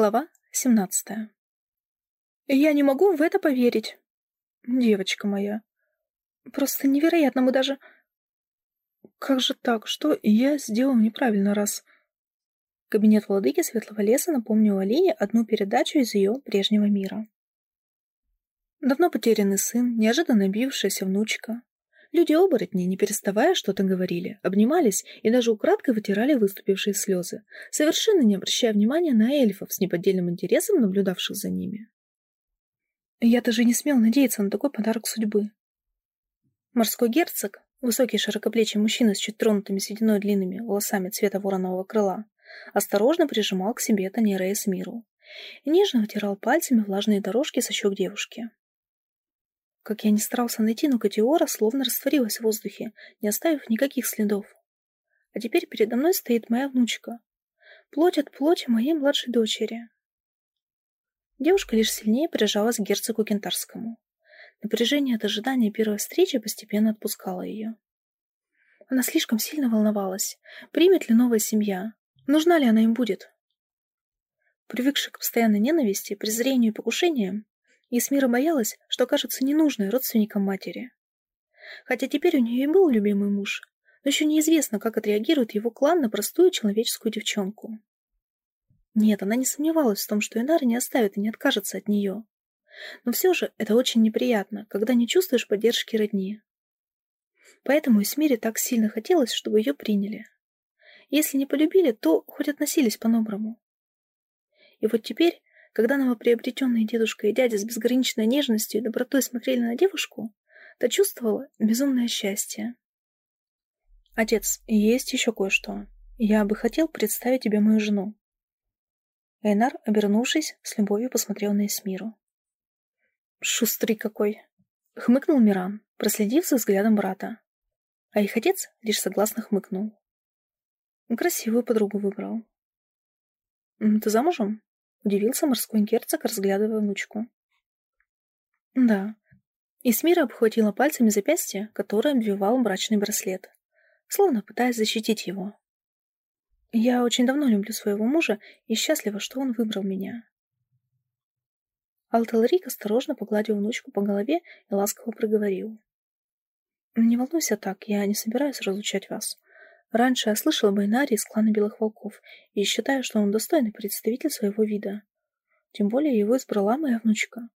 Глава 17. Я не могу в это поверить. Девочка моя. Просто невероятно, мы даже... Как же так? Что я сделал неправильно, раз... Кабинет владыки Светлого Леса напомнил Алине одну передачу из ее прежнего мира. Давно потерянный сын, неожиданно бившаяся внучка, Люди-оборотни, не переставая, что-то говорили, обнимались и даже украдкой вытирали выступившие слезы, совершенно не обращая внимания на эльфов с неподдельным интересом, наблюдавших за ними. Я даже не смел надеяться на такой подарок судьбы. Морской герцог, высокий широкоплечий мужчина с чуть тронутыми сединой длинными волосами цвета воронового крыла, осторожно прижимал к себе Танерея с миру и нежно вытирал пальцами влажные дорожки со щек девушки. Как я не старался найти, но Катиора словно растворилась в воздухе, не оставив никаких следов. А теперь передо мной стоит моя внучка. Плоть от плоти моей младшей дочери. Девушка лишь сильнее прижалась к герцогу Кентарскому. Напряжение от ожидания первой встречи постепенно отпускало ее. Она слишком сильно волновалась. Примет ли новая семья? Нужна ли она им будет? Привыкшая к постоянной ненависти, презрению и покушениям, Есмира боялась, что окажется ненужной родственником матери. Хотя теперь у нее и был любимый муж, но еще неизвестно, как отреагирует его клан на простую человеческую девчонку. Нет, она не сомневалась в том, что Инара не оставит и не откажется от нее. Но все же это очень неприятно, когда не чувствуешь поддержки родни. Поэтому Эсмире так сильно хотелось, чтобы ее приняли. Если не полюбили, то хоть относились по-доброму. И вот теперь когда новоприобретенные дедушка и дядя с безграничной нежностью и добротой смотрели на девушку, то чувствовала безумное счастье. «Отец, есть еще кое-что. Я бы хотел представить тебе мою жену». Эйнар, обернувшись, с любовью посмотрел на Эсмиру. «Шустрый какой!» — хмыкнул Миран, проследив за взглядом брата. А их отец лишь согласно хмыкнул. Красивую подругу выбрал. «Ты замужем?» Удивился морской герцог, разглядывая внучку. Да. Исмира обхватила пальцами запястье, которое обвивал брачный браслет, словно пытаясь защитить его. Я очень давно люблю своего мужа и счастлива, что он выбрал меня. Алталрик осторожно погладил внучку по голове и ласково проговорил. «Не волнуйся так, я не собираюсь разлучать вас. Раньше я слышала Байнари из клана Белых Волков и считаю, что он достойный представитель своего вида. Тем более его избрала моя внучка.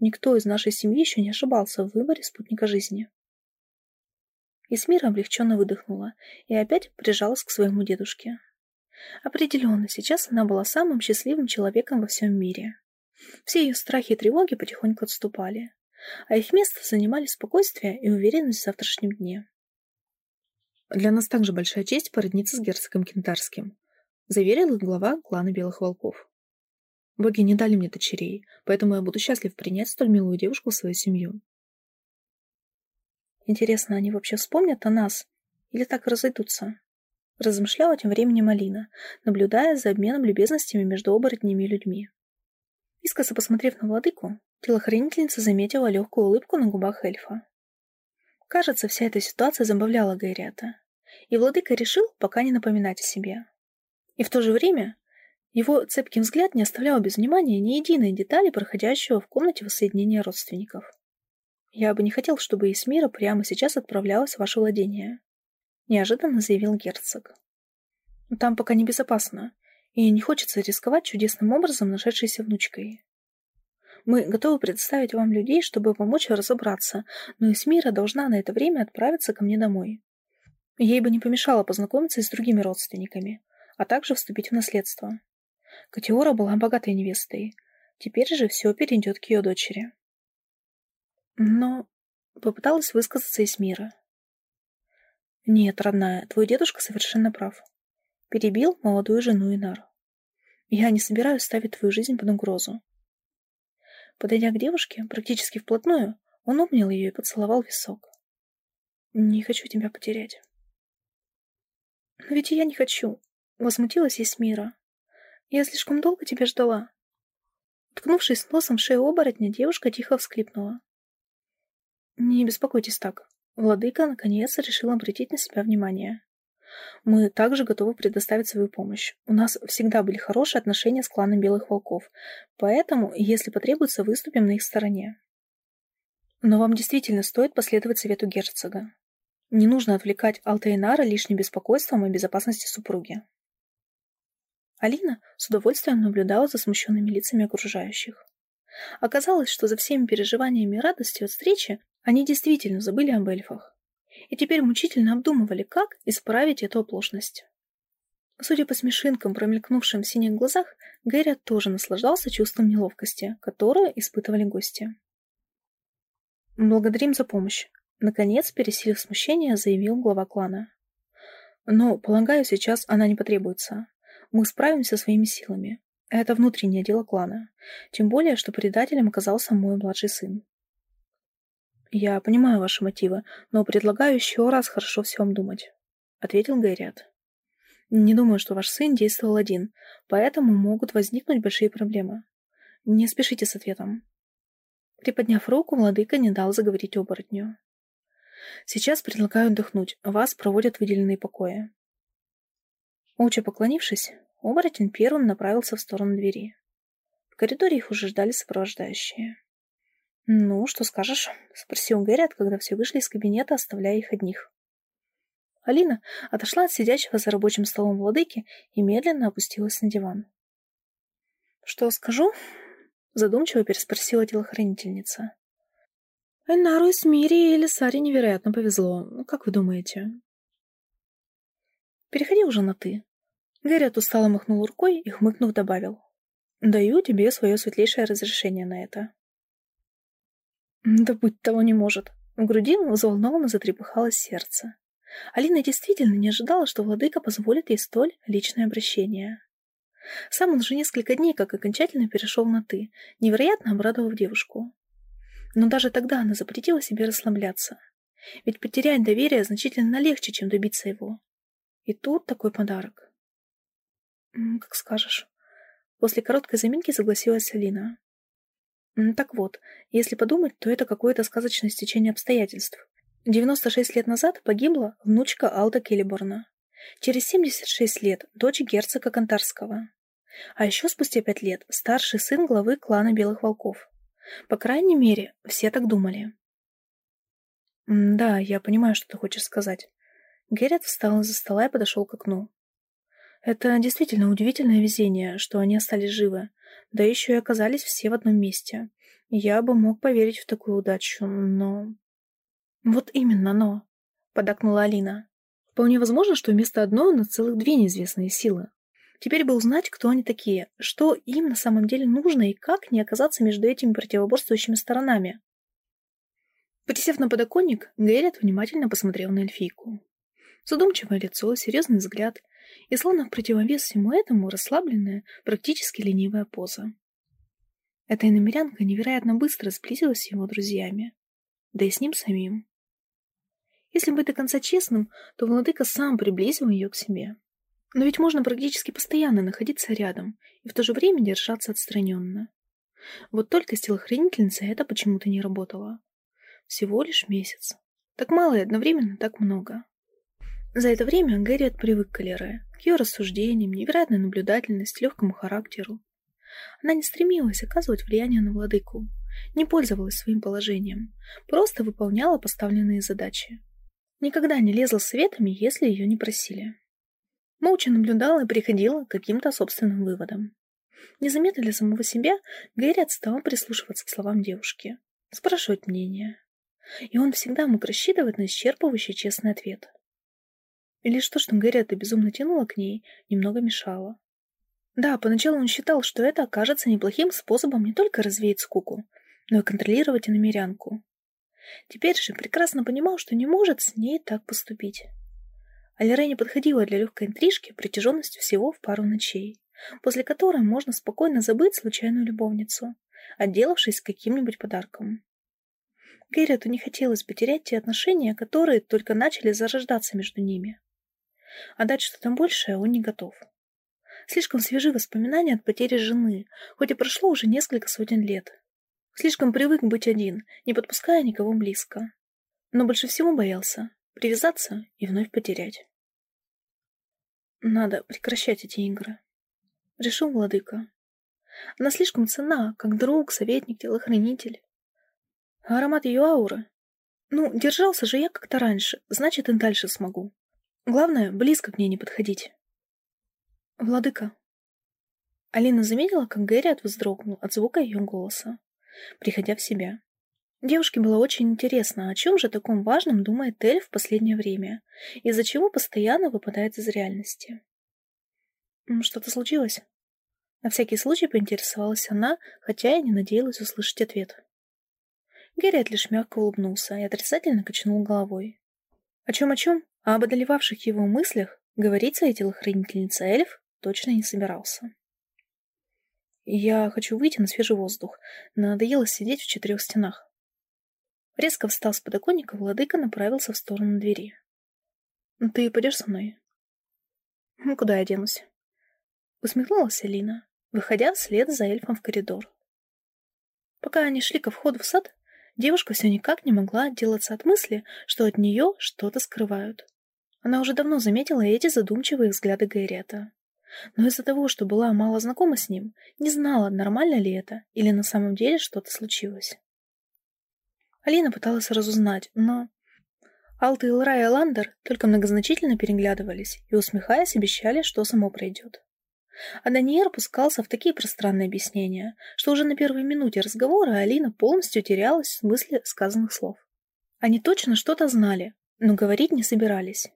Никто из нашей семьи еще не ошибался в выборе спутника жизни. Исмира облегченно выдохнула и опять прижалась к своему дедушке. Определенно, сейчас она была самым счастливым человеком во всем мире. Все ее страхи и тревоги потихоньку отступали, а их место занимали спокойствие и уверенность в завтрашнем дне. Для нас также большая честь породниться с герцогом Кентарским, заверил их глава клана Белых Волков. Боги не дали мне дочерей, поэтому я буду счастлив принять столь милую девушку в свою семью. Интересно, они вообще вспомнят о нас? Или так разойдутся? Размышляла тем временем Алина, наблюдая за обменом любезностями между оборотнями и людьми. Искоса посмотрев на владыку, телохранительница заметила легкую улыбку на губах эльфа. Кажется, вся эта ситуация забавляла Гайрята, и владыка решил пока не напоминать о себе. И в то же время его цепкий взгляд не оставлял без внимания ни единой детали проходящего в комнате воссоединения родственников. «Я бы не хотел, чтобы Исмира прямо сейчас отправлялась в ваше владение», — неожиданно заявил герцог. «Там пока небезопасно, и не хочется рисковать чудесным образом нашедшейся внучкой. Мы готовы предоставить вам людей, чтобы помочь разобраться, но Эсмира должна на это время отправиться ко мне домой. Ей бы не помешало познакомиться с другими родственниками, а также вступить в наследство. Катиора была богатой невестой. Теперь же все перейдет к ее дочери. Но попыталась высказаться Эсмира. «Нет, родная, твой дедушка совершенно прав. Перебил молодую жену Инар. Я не собираюсь ставить твою жизнь под угрозу. Подойдя к девушке, практически вплотную, он обнял ее и поцеловал висок. «Не хочу тебя потерять». «Но ведь я не хочу», — возмутилась Есмира. «Я слишком долго тебя ждала». Ткнувшись носом в шею оборотня, девушка тихо всклипнула. «Не беспокойтесь так. Владыка, наконец, решил обратить на себя внимание. Мы также готовы предоставить свою помощь. У нас всегда были хорошие отношения с кланом Белых Волков, поэтому, если потребуется, выступим на их стороне. Но вам действительно стоит последовать совету герцога. Не нужно отвлекать Алтаинара лишним беспокойством о безопасности супруги. Алина с удовольствием наблюдала за смущенными лицами окружающих. Оказалось, что за всеми переживаниями и радостью от встречи они действительно забыли об эльфах. И теперь мучительно обдумывали, как исправить эту оплошность. Судя по смешинкам, промелькнувшим в синих глазах, Гэри тоже наслаждался чувством неловкости, которое испытывали гости. «Благодарим за помощь», — наконец, пересилив смущение, заявил глава клана. «Но, полагаю, сейчас она не потребуется. Мы справимся своими силами. Это внутреннее дело клана. Тем более, что предателем оказался мой младший сын. «Я понимаю ваши мотивы, но предлагаю еще раз хорошо все обдумать», — ответил Гайрят. «Не думаю, что ваш сын действовал один, поэтому могут возникнуть большие проблемы. Не спешите с ответом». Приподняв руку, владыка не дал заговорить оборотню. «Сейчас предлагаю отдохнуть, вас проводят в выделенные покои». Молча поклонившись, Оборотень первым направился в сторону двери. В коридоре их уже ждали сопровождающие. «Ну, что скажешь?» — спросил Гэрриот, когда все вышли из кабинета, оставляя их одних. Алина отошла от сидящего за рабочим столом владыки и медленно опустилась на диван. «Что скажу?» — задумчиво переспросила телохранительница. «Эльнару и Смире или Саре невероятно повезло. Как вы думаете?» «Переходи уже на «ты», Гарриет устало махнул рукой и, хмыкнув, добавил. «Даю тебе свое светлейшее разрешение на это». Да быть того не может. В груди взволнованно затрепыхалось сердце. Алина действительно не ожидала, что владыка позволит ей столь личное обращение. Сам он уже несколько дней как окончательно перешел на «ты», невероятно обрадовав девушку. Но даже тогда она запретила себе расслабляться. Ведь потерять доверие значительно легче, чем добиться его. И тут такой подарок. «Как скажешь». После короткой заминки согласилась Алина. Так вот, если подумать, то это какое-то сказочное стечение обстоятельств. 96 лет назад погибла внучка Алда Келлиборна. Через 76 лет дочь герцога Кантарского. А еще спустя пять лет старший сын главы клана Белых Волков. По крайней мере, все так думали. «Да, я понимаю, что ты хочешь сказать». Геррит встал из-за стола и подошел к окну. Это действительно удивительное везение, что они остались живы, да еще и оказались все в одном месте. Я бы мог поверить в такую удачу, но... Вот именно, но... Подокнула Алина. Вполне возможно, что вместо одной у нас целых две неизвестные силы. Теперь бы узнать, кто они такие, что им на самом деле нужно и как не оказаться между этими противоборствующими сторонами. Присев на подоконник, Гэррит внимательно посмотрел на эльфийку. Задумчивое лицо, серьезный взгляд и словно в противовес всему этому расслабленная, практически ленивая поза. Эта иномерянка невероятно быстро сблизилась с его друзьями, да и с ним самим. Если быть до конца честным, то владыка сам приблизил ее к себе. Но ведь можно практически постоянно находиться рядом и в то же время держаться отстраненно. Вот только с телохранительницей это почему-то не работало. Всего лишь месяц. Так мало и одновременно так много. За это время Гэрриет привык к Элере, к ее рассуждениям, невероятной наблюдательности, легкому характеру. Она не стремилась оказывать влияние на владыку, не пользовалась своим положением, просто выполняла поставленные задачи. Никогда не лезла советами, если ее не просили. Молча наблюдала и приходила к каким-то собственным выводам. Незаметно для самого себя Гэрриет стал прислушиваться к словам девушки, спрашивать мнение. И он всегда мог рассчитывать на исчерпывающий честный ответ – и лишь то, что Гэрриэта безумно тянула к ней, немного мешало. Да, поначалу он считал, что это окажется неплохим способом не только развеять скуку, но и контролировать иномерянку. Теперь же прекрасно понимал, что не может с ней так поступить. Алире не подходила для легкой интрижки протяженностью всего в пару ночей, после которой можно спокойно забыть случайную любовницу, отделавшись каким-нибудь подарком. Гэрриту не хотелось потерять те отношения, которые только начали зарождаться между ними. А дать что-то большее он не готов. Слишком свежи воспоминания от потери жены, хоть и прошло уже несколько сотен лет. Слишком привык быть один, не подпуская никого близко. Но больше всего боялся привязаться и вновь потерять. Надо прекращать эти игры. Решил владыка. Она слишком цена, как друг, советник, телохранитель. А аромат ее ауры? Ну, держался же я как-то раньше, значит, и дальше смогу. Главное, близко к ней не подходить. Владыка. Алина заметила, как Гэрриот вздрогнул от звука ее голоса, приходя в себя. Девушке было очень интересно, о чем же таком важном думает Эль в последнее время, из-за чего постоянно выпадает из реальности. Что-то случилось? На всякий случай поинтересовалась она, хотя и не надеялась услышать ответ. Герриот лишь мягко улыбнулся и отрицательно качнул головой. О чем-о чем, а об одолевавших его мыслях говорить своей телохранительнице эльф точно не собирался. «Я хочу выйти на свежий воздух. Надоело сидеть в четырех стенах». Резко встав с подоконника, владыка направился в сторону двери. «Ты пойдешь со мной?» «Куда я денусь?» Усмехнулась Алина, выходя вслед за эльфом в коридор. Пока они шли ко входу в сад, девушка все никак не могла отделаться от мысли, что от нее что-то скрывают. Она уже давно заметила эти задумчивые взгляды Гайрета. Но из-за того, что была мало знакома с ним, не знала, нормально ли это или на самом деле что-то случилось. Алина пыталась разузнать, но... Алта и Лра и Ландер только многозначительно переглядывались и, усмехаясь, обещали, что само пройдет. А Даниэр пускался в такие пространные объяснения, что уже на первой минуте разговора Алина полностью терялась в смысле сказанных слов. Они точно что-то знали, но говорить не собирались.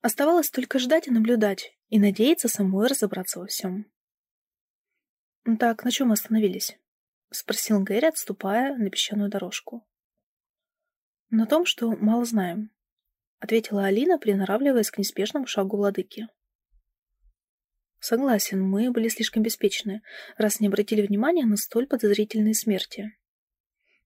Оставалось только ждать и наблюдать, и надеяться самой разобраться во всем. «Так, на чем мы остановились?» — спросил Гэри, отступая на песчаную дорожку. «На том, что мало знаем», — ответила Алина, приноравливаясь к неспешному шагу владыки. «Согласен, мы были слишком беспечны, раз не обратили внимания на столь подозрительные смерти».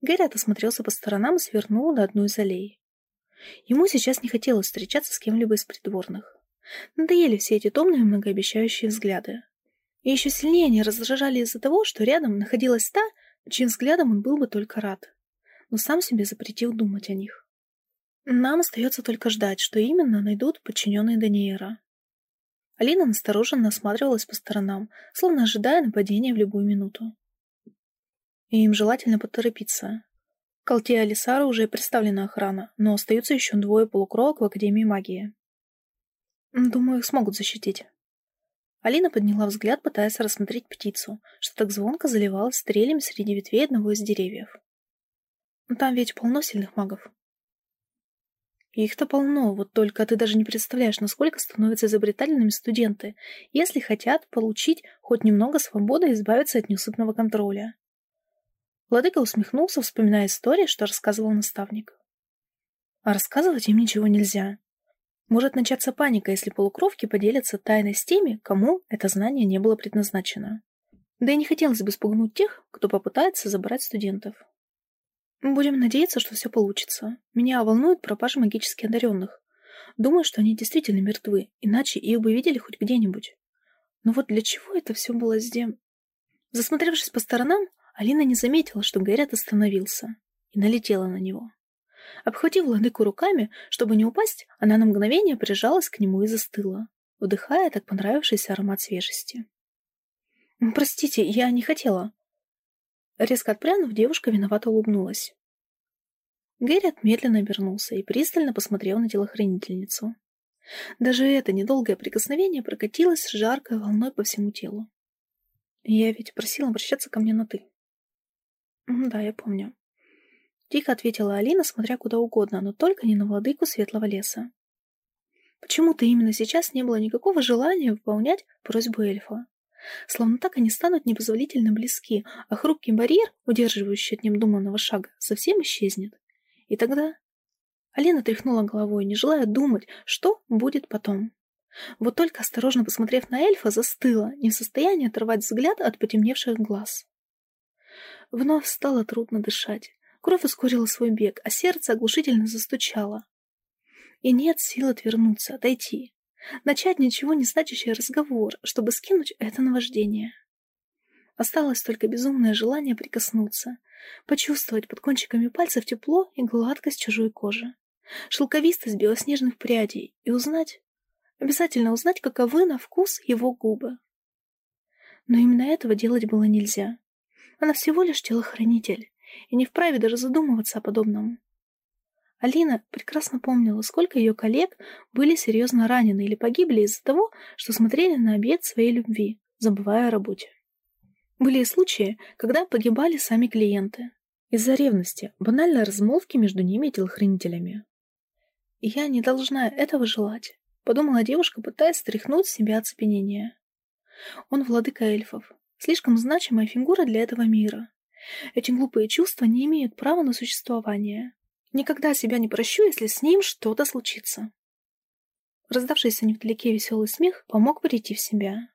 Гэри осмотрелся по сторонам и свернул на одну из аллей. Ему сейчас не хотелось встречаться с кем-либо из придворных. Надоели все эти томные многообещающие взгляды. И еще сильнее они раздражали из-за того, что рядом находилась та, чьим взглядом он был бы только рад. Но сам себе запретил думать о них. Нам остается только ждать, что именно найдут подчиненные Даниэра. Алина настороженно осматривалась по сторонам, словно ожидая нападения в любую минуту. И им желательно поторопиться. К Алте Алисара уже представлена охрана, но остаются еще двое полукровок в Академии магии. Думаю, их смогут защитить. Алина подняла взгляд, пытаясь рассмотреть птицу, что так звонко заливалась стрелями среди ветвей одного из деревьев. Там ведь полно сильных магов. Их-то полно, вот только ты даже не представляешь, насколько становятся изобретательными студенты, если хотят получить хоть немного свободы и избавиться от неусыпного контроля. Владыка усмехнулся, вспоминая историю, что рассказывал наставник. А рассказывать им ничего нельзя. Может начаться паника, если полукровки поделятся тайной с теми, кому это знание не было предназначено. Да и не хотелось бы спугнуть тех, кто попытается забрать студентов. Будем надеяться, что все получится. Меня волнует пропажа магически одаренных. Думаю, что они действительно мертвы, иначе их бы видели хоть где-нибудь. Но вот для чего это все было здесь? Засмотревшись по сторонам, Алина не заметила, что Горят остановился, и налетела на него. Обхватив владыку руками, чтобы не упасть, она на мгновение прижалась к нему и застыла, вдыхая так понравившийся аромат свежести. «Простите, я не хотела». Резко отпрянув, девушка виновато улыбнулась. Гэррит медленно обернулся и пристально посмотрел на телохранительницу. Даже это недолгое прикосновение прокатилось жаркой волной по всему телу. Я ведь просила обращаться ко мне на «ты». Да, я помню. Тихо ответила Алина, смотря куда угодно, но только не на владыку Светлого леса. Почему-то именно сейчас не было никакого желания выполнять просьбу эльфа. Словно так они станут непозволительно близки, а хрупкий барьер, удерживающий от необдуманного шага, совсем исчезнет. И тогда... Алина тряхнула головой, не желая думать, что будет потом. Вот только осторожно посмотрев на эльфа, застыла, не в состоянии оторвать взгляд от потемневших глаз. Вновь стало трудно дышать. Кровь ускорила свой бег, а сердце оглушительно застучало. И нет сил отвернуться, отойти. Начать ничего не значащий разговор, чтобы скинуть это наваждение. Осталось только безумное желание прикоснуться, почувствовать под кончиками пальцев тепло и гладкость чужой кожи, шелковистость белоснежных прядей и узнать, Обязательно узнать, каковы на вкус его губы. Но именно этого делать было нельзя. Она всего лишь телохранитель, и не вправе даже задумываться о подобном. Алина прекрасно помнила, сколько ее коллег были серьезно ранены или погибли из-за того, что смотрели на объект своей любви, забывая о работе. Были и случаи, когда погибали сами клиенты. Из-за ревности, банальной размолвки между ними и телохранителями. Я не должна этого желать, подумала девушка, пытаясь стряхнуть с себя оцепенение. Он владыка эльфов, слишком значимая фигура для этого мира. Эти глупые чувства не имеют права на существование. Никогда себя не прощу, если с ним что-то случится. Раздавшийся невдалеке веселый смех помог прийти в себя.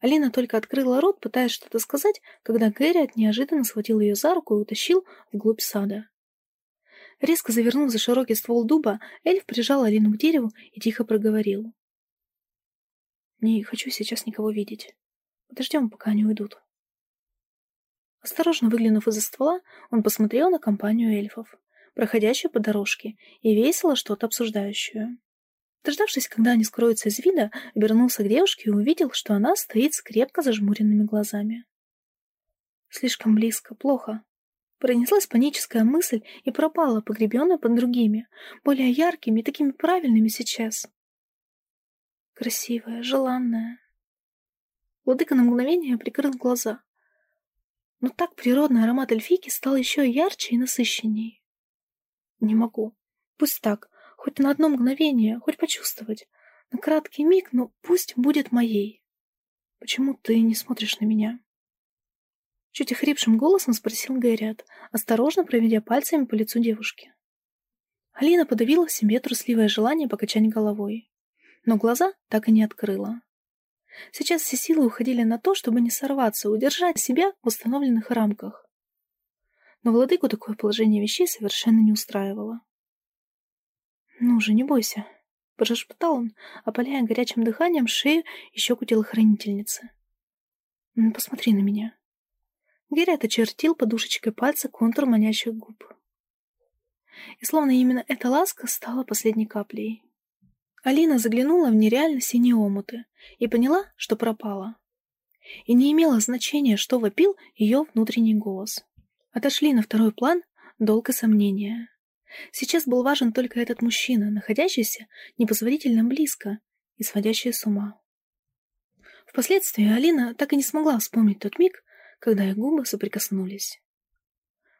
Алина только открыла рот, пытаясь что-то сказать, когда Гэри неожиданно схватил ее за руку и утащил вглубь сада. Резко завернув за широкий ствол дуба, эльф прижал Алину к дереву и тихо проговорил. «Не хочу сейчас никого видеть. Подождем, пока они уйдут». Осторожно выглянув из-за ствола, он посмотрел на компанию эльфов, проходящую по дорожке, и весело что-то обсуждающую. Дождавшись, когда они скроются из вида, обернулся к девушке и увидел, что она стоит с крепко зажмуренными глазами. Слишком близко, плохо. Пронеслась паническая мысль и пропала, погребенная под другими, более яркими и такими правильными сейчас. Красивая, желанная. Владыка на мгновение прикрыл глаза. Но так природный аромат эльфийки стал еще ярче и насыщенней. Не могу. Пусть так, Хоть на одно мгновение, хоть почувствовать. На краткий миг, но пусть будет моей. Почему ты не смотришь на меня? Чуть охрипшим голосом спросил Гэрриот, осторожно проведя пальцами по лицу девушки. Алина подавила в себе трусливое желание покачать головой, но глаза так и не открыла. Сейчас все силы уходили на то, чтобы не сорваться, удержать себя в установленных рамках. Но владыку такое положение вещей совершенно не устраивало. «Ну же, не бойся», — прошептал он, опаляя горячим дыханием шею и щеку телохранительницы. «Посмотри на меня». Герет очертил подушечкой пальца контур манящих губ. И словно именно эта ласка стала последней каплей. Алина заглянула в нереально синие омуты и поняла, что пропала. И не имело значения, что вопил ее внутренний голос. Отошли на второй план долг сомнения. Сейчас был важен только этот мужчина, находящийся непозволительно близко и сводящий с ума. Впоследствии Алина так и не смогла вспомнить тот миг, когда их губы соприкоснулись.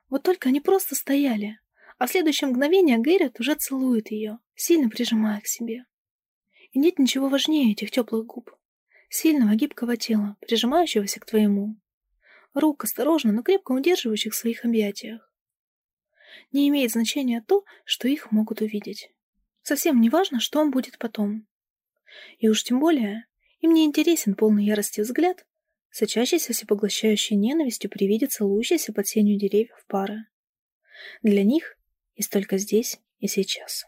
Вот только они просто стояли, а в следующее мгновение Гэррит уже целует ее, сильно прижимая к себе. И нет ничего важнее этих теплых губ, сильного гибкого тела, прижимающегося к твоему, рук, осторожно, но крепко удерживающих в своих объятиях. Не имеет значения то, что их могут увидеть. Совсем не важно, что он будет потом. И уж тем более, им не интересен полный ярости взгляд, сочащийся всепоглощающей ненавистью при виде целующейся под сенью деревьев пары. Для них есть только здесь и сейчас.